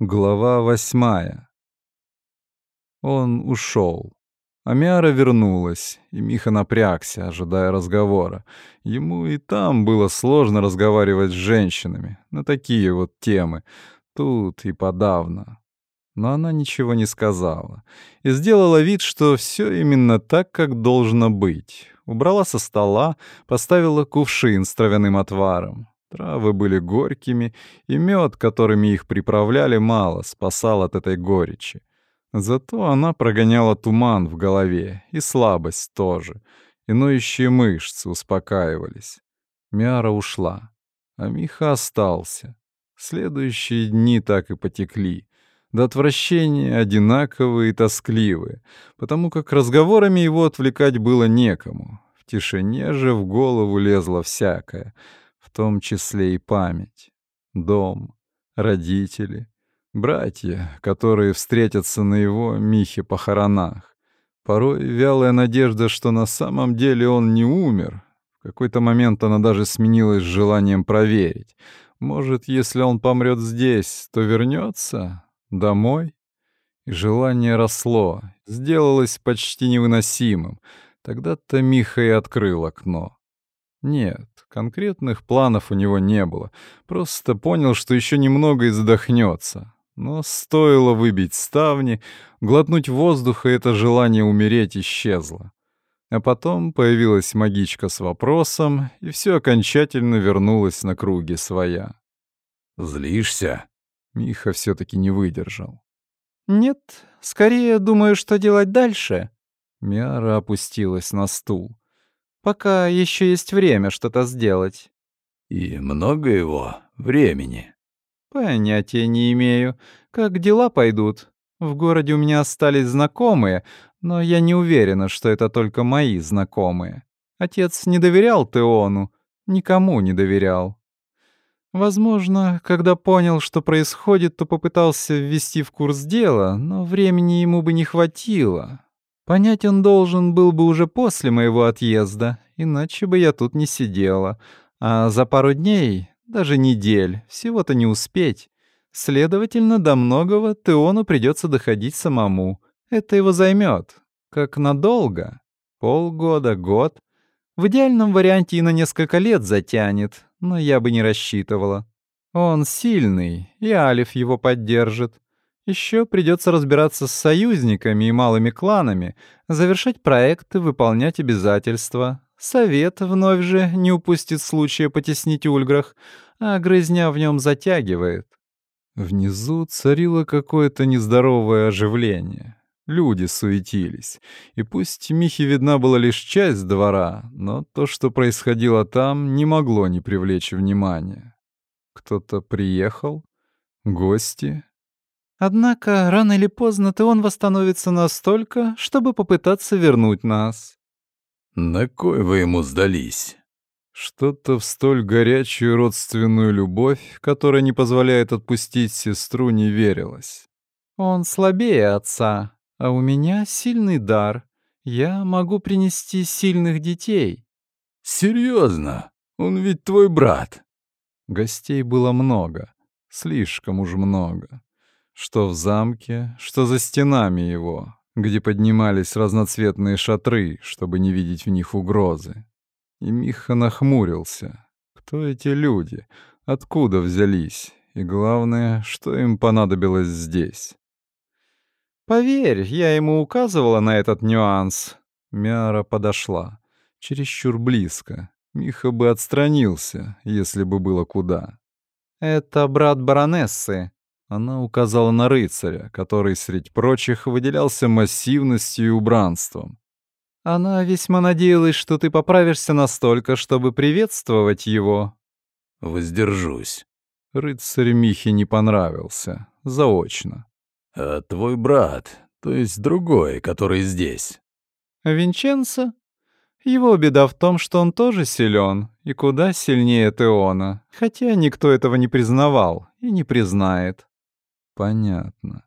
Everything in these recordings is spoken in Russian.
Глава восьмая. Он ушел. Амиара вернулась, и Миха напрягся, ожидая разговора. Ему и там было сложно разговаривать с женщинами на такие вот темы. Тут и подавно. Но она ничего не сказала и сделала вид, что все именно так, как должно быть. Убрала со стола, поставила кувшин с травяным отваром, Травы были горькими, и мед, которыми их приправляли, мало спасал от этой горечи. Зато она прогоняла туман в голове, и слабость тоже, и ноющие мышцы успокаивались. Миара ушла, а Миха остался. Следующие дни так и потекли. До отвращения одинаковые и тоскливые, потому как разговорами его отвлекать было некому. В тишине же в голову лезло всякое — в том числе и память, дом, родители, братья, которые встретятся на его Михе похоронах. Порой вялая надежда, что на самом деле он не умер. В какой-то момент она даже сменилась желанием проверить. Может, если он помрет здесь, то вернется домой? И желание росло, сделалось почти невыносимым. Тогда-то Миха и открыл окно. Нет, конкретных планов у него не было. Просто понял, что еще немного и задохнется. Но стоило выбить ставни, глотнуть воздуха, и это желание умереть исчезло. А потом появилась магичка с вопросом, и все окончательно вернулось на круги своя. «Злишься?» Миха все таки не выдержал. «Нет, скорее думаю, что делать дальше». Миара опустилась на стул. Пока еще есть время что-то сделать. И много его времени? Понятия не имею. Как дела пойдут? В городе у меня остались знакомые, но я не уверена, что это только мои знакомые. Отец не доверял Теону, никому не доверял. Возможно, когда понял, что происходит, то попытался ввести в курс дела, но времени ему бы не хватило. Понять он должен был бы уже после моего отъезда, иначе бы я тут не сидела. А за пару дней, даже недель, всего-то не успеть. Следовательно, до многого Теону придется доходить самому. Это его займет. Как надолго? Полгода, год. В идеальном варианте и на несколько лет затянет, но я бы не рассчитывала. Он сильный, и Алиф его поддержит. Еще придется разбираться с союзниками и малыми кланами, завершать проекты, выполнять обязательства. Совет вновь же не упустит случая потеснить Ульграх, а грызня в нем затягивает. Внизу царило какое-то нездоровое оживление. Люди суетились. И пусть Михе видна была лишь часть двора, но то, что происходило там, не могло не привлечь внимания. Кто-то приехал? Гости? Однако рано или поздно он восстановится настолько, чтобы попытаться вернуть нас. На кой вы ему сдались? Что-то в столь горячую родственную любовь, которая не позволяет отпустить сестру, не верилось. Он слабее отца, а у меня сильный дар. Я могу принести сильных детей. Серьезно? Он ведь твой брат. Гостей было много, слишком уж много что в замке, что за стенами его, где поднимались разноцветные шатры, чтобы не видеть в них угрозы. И Миха нахмурился. Кто эти люди? Откуда взялись? И главное, что им понадобилось здесь? «Поверь, я ему указывала на этот нюанс». Мяра подошла. Чересчур близко. Миха бы отстранился, если бы было куда. «Это брат баронессы. Она указала на рыцаря, который, среди прочих, выделялся массивностью и убранством. «Она весьма надеялась, что ты поправишься настолько, чтобы приветствовать его». «Воздержусь». Рыцарь Михе не понравился. Заочно. «А твой брат, то есть другой, который здесь?» «Винченцо? Его беда в том, что он тоже силен и куда сильнее Теона, хотя никто этого не признавал и не признает. Понятно.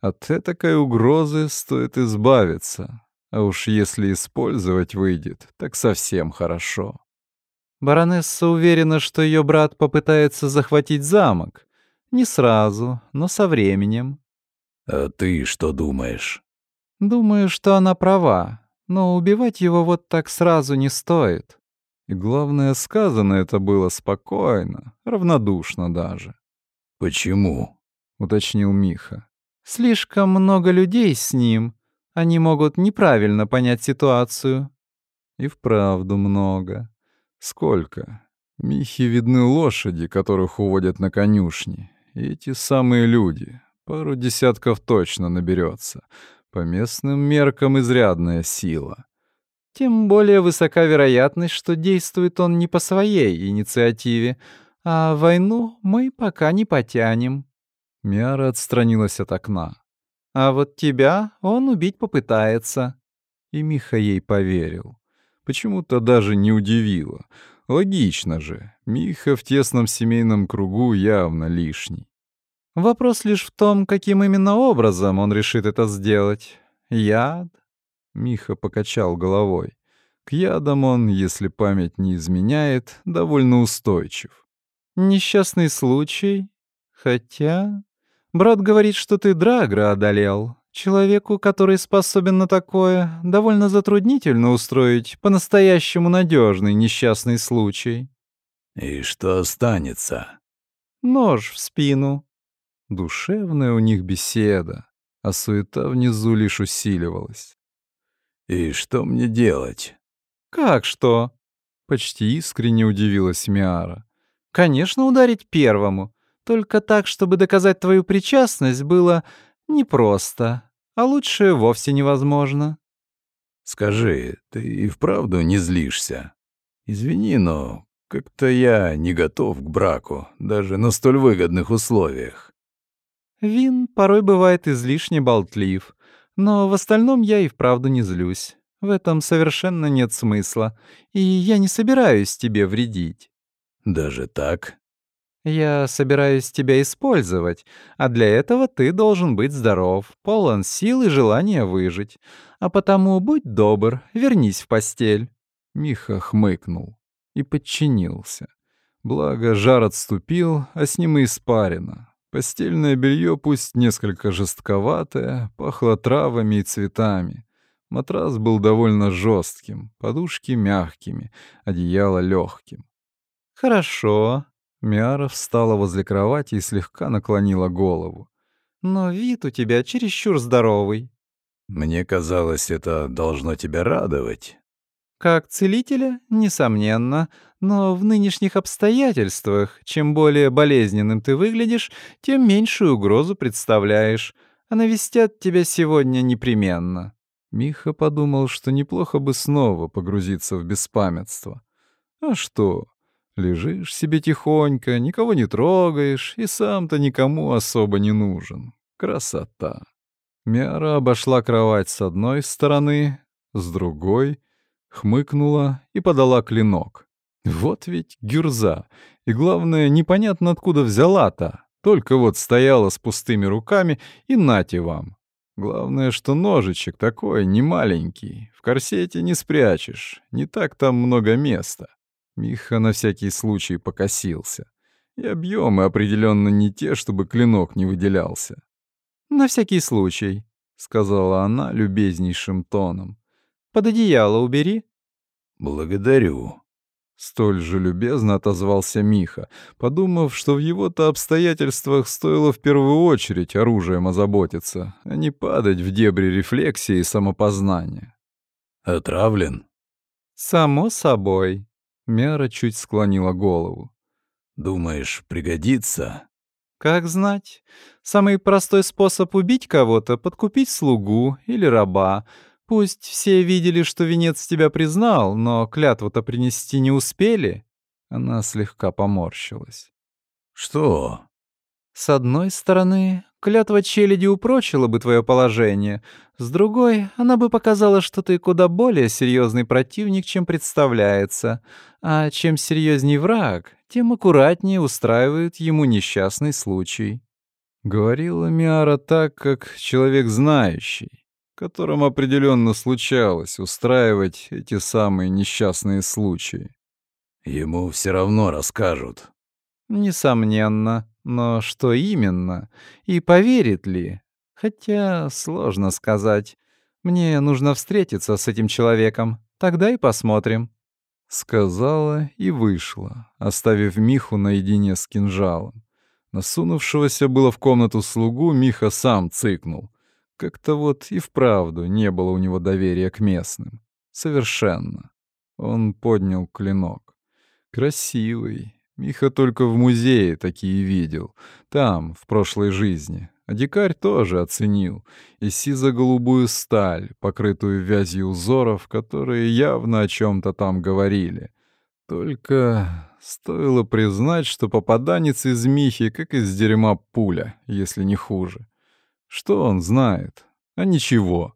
От этакой угрозы стоит избавиться. А уж если использовать выйдет, так совсем хорошо. Баронесса уверена, что ее брат попытается захватить замок. Не сразу, но со временем. А ты что думаешь? Думаю, что она права, но убивать его вот так сразу не стоит. И главное, сказано это было спокойно, равнодушно даже. «Почему?» — уточнил Миха. «Слишком много людей с ним. Они могут неправильно понять ситуацию». «И вправду много. Сколько? Михе видны лошади, которых уводят на конюшни. И эти самые люди. Пару десятков точно наберется. По местным меркам изрядная сила. Тем более высока вероятность, что действует он не по своей инициативе, а войну мы пока не потянем. Миара отстранилась от окна. А вот тебя он убить попытается. И Миха ей поверил. Почему-то даже не удивило. Логично же, Миха в тесном семейном кругу явно лишний. Вопрос лишь в том, каким именно образом он решит это сделать. Яд? Миха покачал головой. К ядам он, если память не изменяет, довольно устойчив. Несчастный случай? Хотя... Брат говорит, что ты Драгра одолел. Человеку, который способен на такое, довольно затруднительно устроить по-настоящему надежный несчастный случай. И что останется? Нож в спину. Душевная у них беседа, а суета внизу лишь усиливалась. И что мне делать? Как что? Почти искренне удивилась Миара. Конечно, ударить первому. Только так, чтобы доказать твою причастность, было Непросто, а лучше вовсе невозможно. Скажи, ты и вправду не злишься? Извини, но как-то я не готов к браку, даже на столь выгодных условиях. Вин порой бывает излишне болтлив, но в остальном я и вправду не злюсь. В этом совершенно нет смысла, и я не собираюсь тебе вредить. Даже так? Я собираюсь тебя использовать, а для этого ты должен быть здоров, полон сил и желания выжить. А потому будь добр, вернись в постель». Миха хмыкнул и подчинился. Благо, жар отступил, а с ним и испарено. Постельное белье, пусть несколько жестковатое, пахло травами и цветами. Матрас был довольно жестким, подушки мягкими, одеяло легким. «Хорошо», Миара встала возле кровати и слегка наклонила голову. «Но вид у тебя чересчур здоровый». «Мне казалось, это должно тебя радовать». «Как целителя, несомненно, но в нынешних обстоятельствах, чем более болезненным ты выглядишь, тем меньшую угрозу представляешь, а навестят тебя сегодня непременно». Миха подумал, что неплохо бы снова погрузиться в беспамятство. А что, Лежишь себе тихонько, никого не трогаешь, и сам-то никому особо не нужен. Красота. Мяра обошла кровать с одной стороны, с другой, хмыкнула и подала клинок. Вот ведь гюрза. И главное, непонятно откуда взяла-то. Только вот стояла с пустыми руками и нате вам. Главное, что ножичек такой, не маленький. В корсете не спрячешь. Не так там много места. Миха на всякий случай покосился. И объемы определенно не те, чтобы клинок не выделялся. «На всякий случай», — сказала она любезнейшим тоном. «Под одеяло убери». «Благодарю», — столь же любезно отозвался Миха, подумав, что в его-то обстоятельствах стоило в первую очередь оружием озаботиться, а не падать в дебри рефлексии и самопознания. «Отравлен?» «Само собой», Мяра чуть склонила голову. «Думаешь, пригодится?» «Как знать. Самый простой способ убить кого-то — подкупить слугу или раба. Пусть все видели, что венец тебя признал, но клятву-то принести не успели». Она слегка поморщилась. «Что?» «С одной стороны, Клятва челяди упрочила бы твое положение. С другой, она бы показала, что ты куда более серьезный противник, чем представляется. А чем серьезней враг, тем аккуратнее устраивает ему несчастный случай. Говорила Миара так, как человек знающий, которому определенно случалось устраивать эти самые несчастные случаи. Ему все равно расскажут. Несомненно. Но что именно? И поверит ли? Хотя сложно сказать. Мне нужно встретиться с этим человеком. Тогда и посмотрим. Сказала и вышла, оставив Миху наедине с кинжалом. Насунувшегося было в комнату слугу Миха сам цыкнул. Как-то вот и вправду не было у него доверия к местным. Совершенно. Он поднял клинок. Красивый. Миха только в музее такие видел. Там, в прошлой жизни. А дикарь тоже оценил. И сизо-голубую сталь, покрытую вязью узоров, которые явно о чем то там говорили. Только стоило признать, что попаданец из Михи, как из дерьма пуля, если не хуже. Что он знает? А ничего.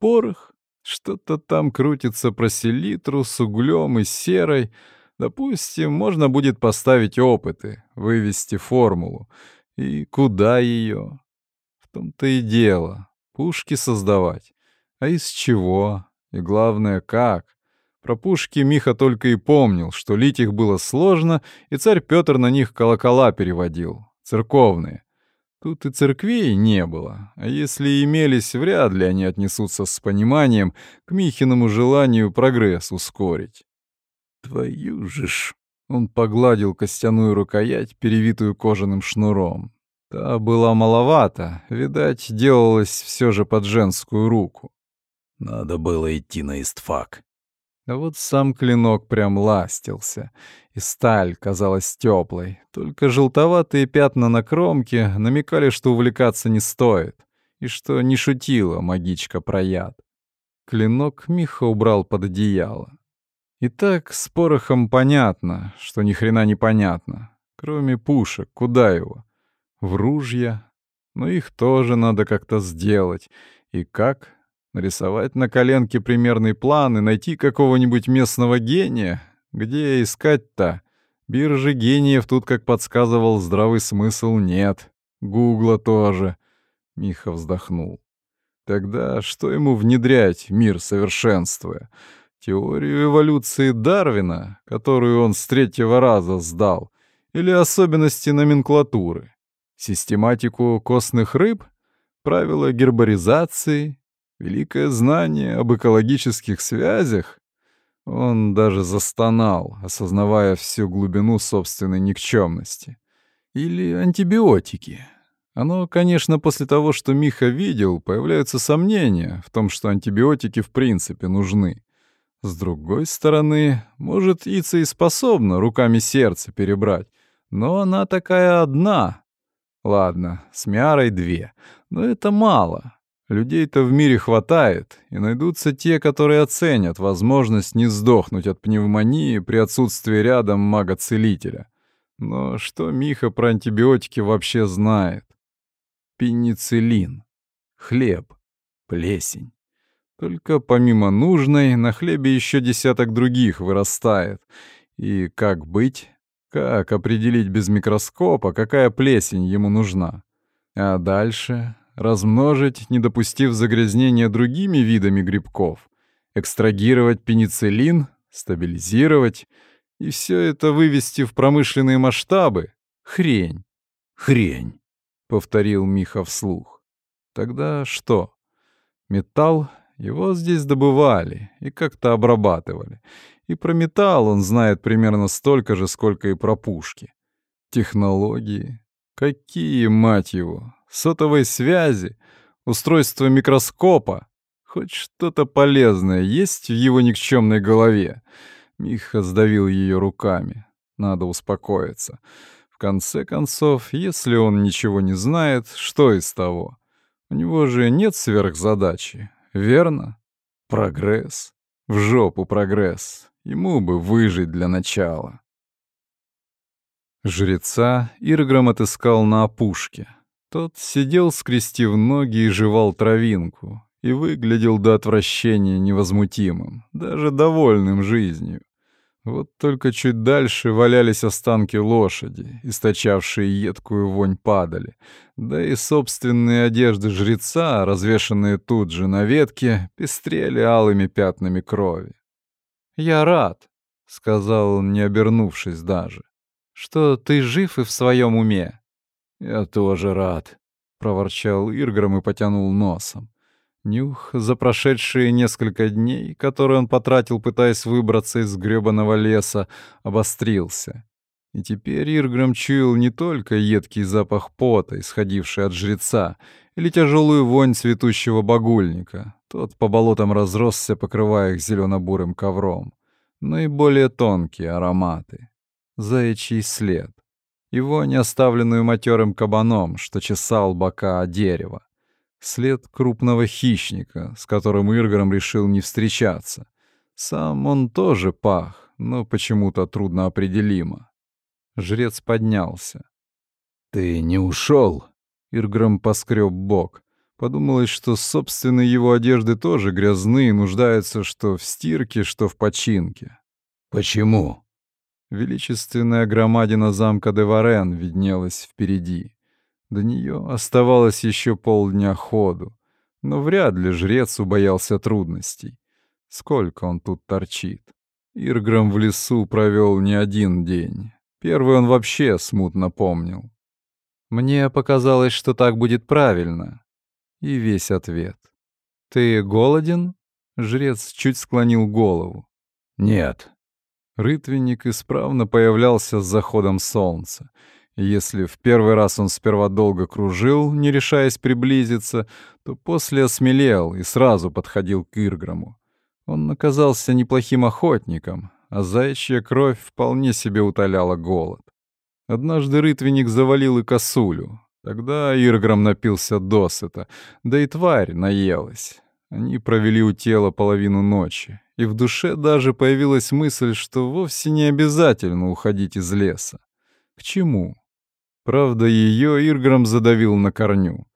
Порох? Что-то там крутится про селитру с углем и серой. Допустим, можно будет поставить опыты, вывести формулу. И куда ее? В том-то и дело. Пушки создавать. А из чего? И главное, как? Про пушки Миха только и помнил, что лить их было сложно, и царь Петр на них колокола переводил. Церковные. Тут и церквей не было, а если имелись, вряд ли они отнесутся с пониманием к Михиному желанию прогресс ускорить. Твою же ж! Он погладил костяную рукоять, перевитую кожаным шнуром. Та была маловато, видать, делалась все же под женскую руку. Надо было идти на истфак. А вот сам клинок прям ластился, и сталь казалась теплой. Только желтоватые пятна на кромке намекали, что увлекаться не стоит, и что не шутила магичка про яд. Клинок Миха убрал под одеяло. И так с порохом понятно, что ни хрена не понятно. Кроме пушек, куда его? В ружья? Но их тоже надо как-то сделать. И как? Нарисовать на коленке примерный план и найти какого-нибудь местного гения? Где искать-то? Биржи гениев тут, как подсказывал, здравый смысл нет. Гугла тоже. Миха вздохнул. Тогда что ему внедрять, мир совершенствуя? Теорию эволюции Дарвина, которую он с третьего раза сдал, или особенности номенклатуры? Систематику костных рыб? Правила гербаризации? Великое знание об экологических связях? Он даже застонал, осознавая всю глубину собственной никчемности. Или антибиотики. Оно, конечно, после того, что Миха видел, появляются сомнения в том, что антибиотики в принципе нужны. С другой стороны, может, Ица и способна руками сердце перебрать, но она такая одна. Ладно, с Миарой две, но это мало. Людей-то в мире хватает, и найдутся те, которые оценят возможность не сдохнуть от пневмонии при отсутствии рядом мага-целителя. Но что Миха про антибиотики вообще знает? Пенициллин, хлеб, плесень. Только помимо нужной, на хлебе еще десяток других вырастает. И как быть? Как определить без микроскопа, какая плесень ему нужна? А дальше размножить, не допустив загрязнения другими видами грибков, экстрагировать пенициллин, стабилизировать и все это вывести в промышленные масштабы — хрень. Хрень, — повторил Миха вслух. Тогда что? Металл, его здесь добывали и как-то обрабатывали. И про металл он знает примерно столько же, сколько и про пушки. Технологии. Какие, мать его, сотовой связи, устройство микроскопа. Хоть что-то полезное есть в его никчемной голове. Миха сдавил ее руками. Надо успокоиться. В конце концов, если он ничего не знает, что из того? У него же нет сверхзадачи, верно? Прогресс. В жопу прогресс. Ему бы выжить для начала. Жреца Ирграм отыскал на опушке. Тот сидел, скрестив ноги и жевал травинку, и выглядел до отвращения невозмутимым, даже довольным жизнью. Вот только чуть дальше валялись останки лошади, источавшие едкую вонь падали, да и собственные одежды жреца, развешанные тут же на ветке, пестрели алыми пятнами крови. «Я рад», — сказал он, не обернувшись даже. что ты жив и в своем уме». «Я тоже рад», — проворчал Ирграм и потянул носом. Нюх за прошедшие несколько дней, которые он потратил, пытаясь выбраться из грёбаного леса, обострился. И теперь Ирграм чуял не только едкий запах пота, исходивший от жреца, или тяжелую вонь цветущего багульника. Тот по болотам разросся, покрывая их зелено-бурым ковром. Но и более тонкие ароматы. Заячий след. Его не оставленную матерым кабаном, что чесал бока о дерево. След крупного хищника, с которым Ирграм решил не встречаться. Сам он тоже пах, но почему-то трудно определимо. Жрец поднялся. «Ты не ушел? Ирграм поскреб бок. Подумалось, что собственные его одежды тоже грязны и нуждаются что в стирке, что в починке. «Почему?» Величественная громадина замка Деварен виднелась впереди. До нее оставалось еще полдня ходу, но вряд ли жрец убоялся трудностей. Сколько он тут торчит? Ирграм в лесу провел не один день. Первый он вообще смутно помнил. Мне показалось, что так будет правильно. И весь ответ. «Ты голоден?» Жрец чуть склонил голову. «Нет». Рытвенник исправно появлялся с заходом солнца. Если в первый раз он сперва долго кружил, не решаясь приблизиться, то после осмелел и сразу подходил к Ирграму. Он оказался неплохим охотником, а заячья кровь вполне себе утоляла голод. Однажды рытвенник завалил и косулю. Тогда Ирграм напился досыта, да и тварь наелась. Они провели у тела половину ночи, и в душе даже появилась мысль, что вовсе не обязательно уходить из леса. К чему? Правда, ее Ирграм задавил на корню.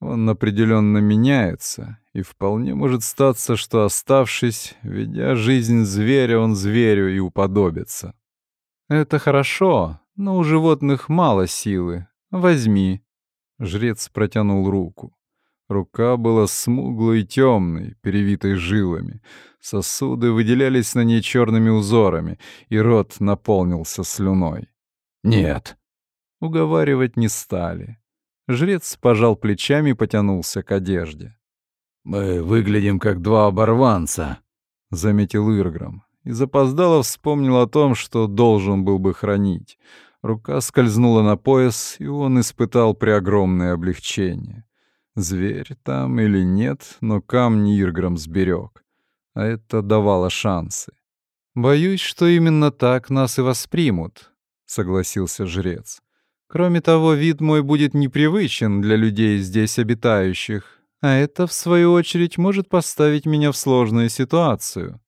Он определенно меняется, и вполне может статься, что, оставшись, ведя жизнь зверя, он зверю и уподобится. «Это хорошо, но у животных мало силы. Возьми». Жрец протянул руку. Рука была смуглой и темной, перевитой жилами. Сосуды выделялись на ней черными узорами, и рот наполнился слюной. «Нет». Уговаривать не стали. Жрец пожал плечами и потянулся к одежде. «Мы выглядим как два оборванца», — заметил Ирграм. И запоздало вспомнил о том, что должен был бы хранить. Рука скользнула на пояс, и он испытал преогромное облегчение. Зверь там или нет, но камни Ирграм сберег. А это давало шансы. «Боюсь, что именно так нас и воспримут», — согласился жрец. «Кроме того, вид мой будет непривычен для людей здесь обитающих, а это, в свою очередь, может поставить меня в сложную ситуацию.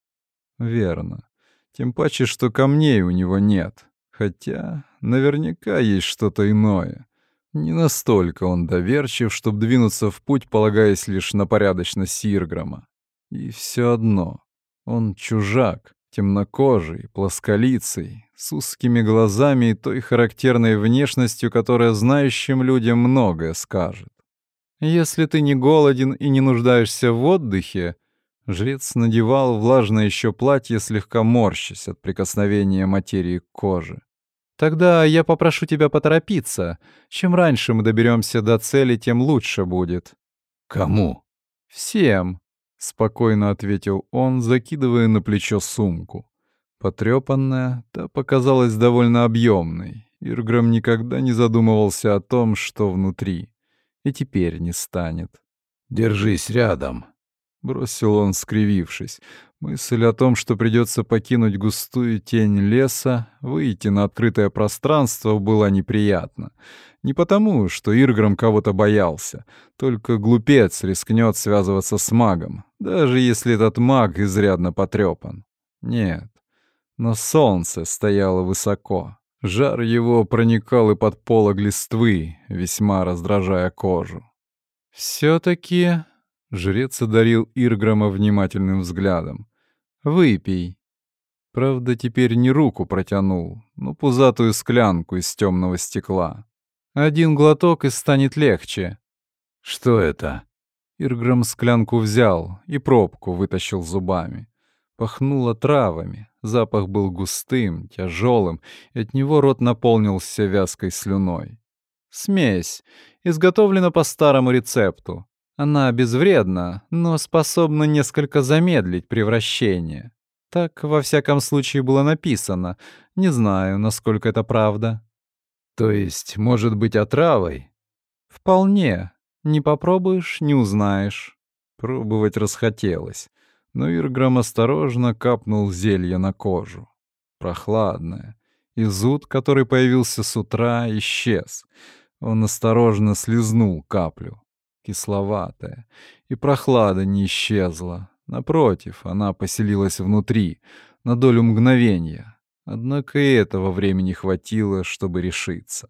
Верно. Тем паче, что камней у него нет. Хотя наверняка есть что-то иное. Не настолько он доверчив, чтобы двинуться в путь, полагаясь лишь на порядочность Сирграма. И все одно. Он чужак, темнокожий, плосколицый, с узкими глазами и той характерной внешностью, которая знающим людям многое скажет. Если ты не голоден и не нуждаешься в отдыхе, жрец надевал влажное еще платье, слегка морщась от прикосновения материи к коже. Тогда я попрошу тебя поторопиться. Чем раньше мы доберемся до цели, тем лучше будет. Кому? Всем, спокойно ответил он, закидывая на плечо сумку. Потрепанная, та показалась довольно объемной. Ирграм никогда не задумывался о том, что внутри и теперь не станет. «Держись рядом», — бросил он, скривившись. Мысль о том, что придется покинуть густую тень леса, выйти на открытое пространство, была неприятна. Не потому, что Ирграм кого-то боялся, только глупец рискнет связываться с магом, даже если этот маг изрядно потрепан. Нет, но солнце стояло высоко. Жар его проникал и под полог листвы, весьма раздражая кожу. «Все-таки...» — жрец одарил Ирграма внимательным взглядом. «Выпей». Правда, теперь не руку протянул, но пузатую склянку из темного стекла. Один глоток и станет легче. «Что это?» Ирграм склянку взял и пробку вытащил зубами. Пахнуло травами, Запах был густым, тяжелым, и от него рот наполнился вязкой слюной. Смесь. Изготовлена по старому рецепту. Она безвредна, но способна несколько замедлить превращение. Так, во всяком случае, было написано. Не знаю, насколько это правда. То есть, может быть, отравой? Вполне. Не попробуешь — не узнаешь. Пробовать расхотелось но Ирграм осторожно капнул зелье на кожу. Прохладное. И зуд, который появился с утра, исчез. Он осторожно слезнул каплю. Кисловатая. И прохлада не исчезла. Напротив, она поселилась внутри, на долю мгновения. Однако и этого времени хватило, чтобы решиться.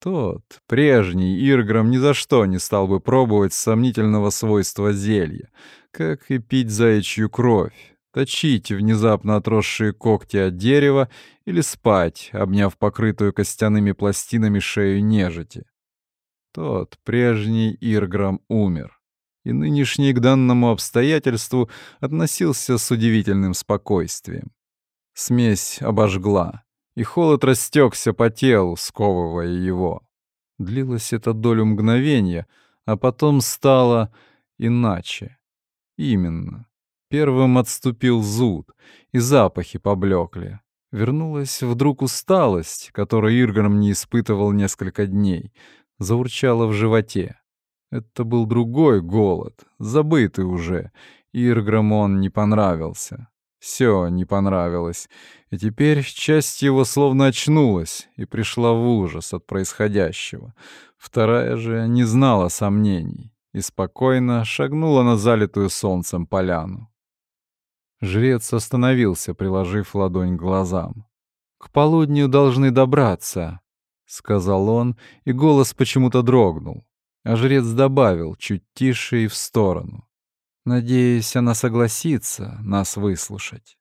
Тот, прежний Ирграм, ни за что не стал бы пробовать сомнительного свойства зелья, как и пить заячью кровь, точить внезапно отросшие когти от дерева или спать, обняв покрытую костяными пластинами шею нежити. Тот, прежний Ирграм, умер, и нынешний к данному обстоятельству относился с удивительным спокойствием. Смесь обожгла, и холод растекся по телу, сковывая его. Длилось это долю мгновения, а потом стало иначе. Именно. Первым отступил зуд, и запахи поблекли. Вернулась вдруг усталость, которую Иргором не испытывал несколько дней. Заурчала в животе. Это был другой голод, забытый уже. Ирграм он не понравился. Все не понравилось. И теперь часть его словно очнулась и пришла в ужас от происходящего. Вторая же не знала сомнений и спокойно шагнула на залитую солнцем поляну. Жрец остановился, приложив ладонь к глазам. «К полудню должны добраться», — сказал он, и голос почему-то дрогнул. А жрец добавил, чуть тише и в сторону. «Надеюсь, она согласится нас выслушать».